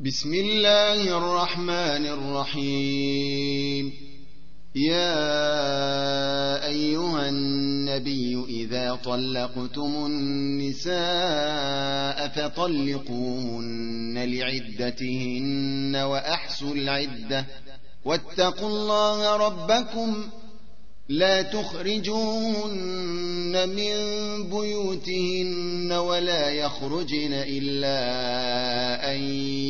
بسم الله الرحمن الرحيم. يا أيها النبي إذا طلقتم النساء فطلقوهن لعدتهن وأحسوا العدة. واتقوا الله ربكم. لا تخرجوهن من بيوتهن ولا يخرجن إلا